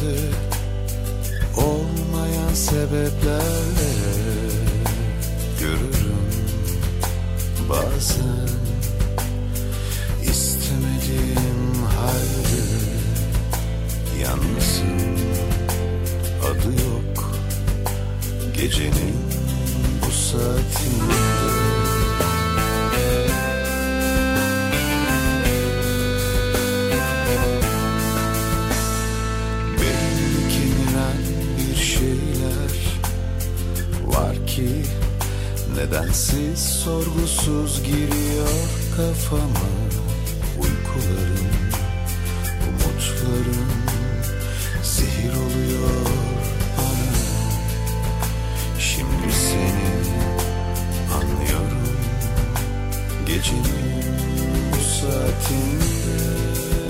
yandı Olmayan sebeplerle görürüm bazen istemediğim halde. Yalnızım adı yok gecenin bu saatinde. Ki Nedensiz sorgusuz giriyor kafama Uykularım, umutlarım zehir oluyor bana. Şimdi seni anlıyorum Gecenin bu saatinde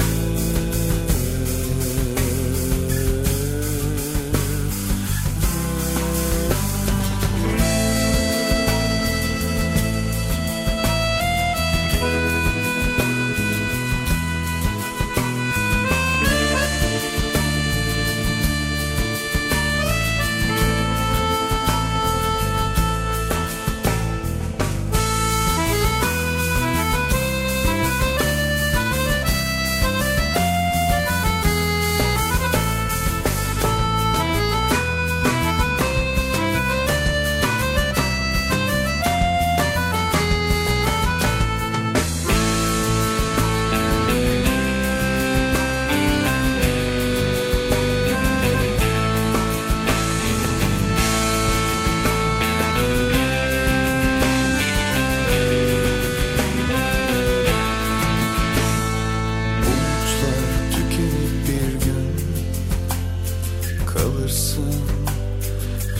kalırsın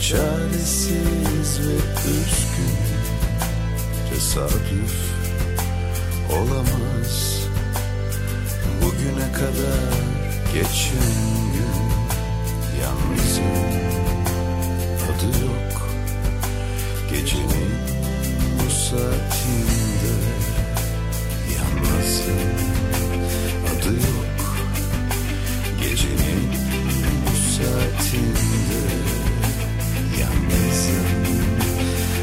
Çaresiz ve üzgün. Tesadüf olamaz. Bugüne kadar geçen gün Yalnızım. Adı yok. Gecenin bu saatinde saatinde Yalnızım.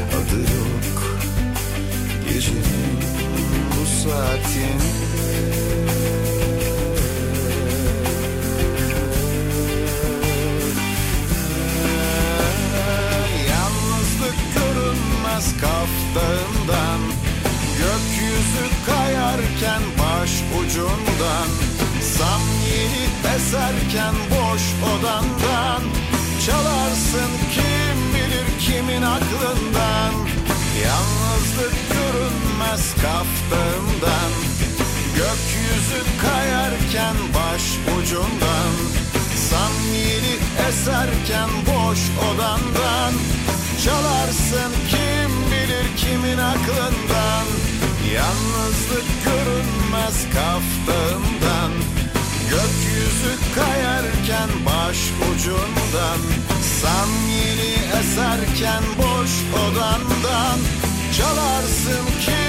Adı yok Gecenin bu saatinde. Görünmez kaftağından Gökyüzü kayarken baş ucundan Samyeli eserken aklından Yalnızlık görünmez kaftağından Gökyüzü kayarken baş ucundan Samyeli eserken boş odandan Çalarsın kim bilir kimin aklından Yalnızlık görünmez kaftağından Gökyüzü kayarken baş ucundan Samyeli eserken boş odandan Çalarsın aklından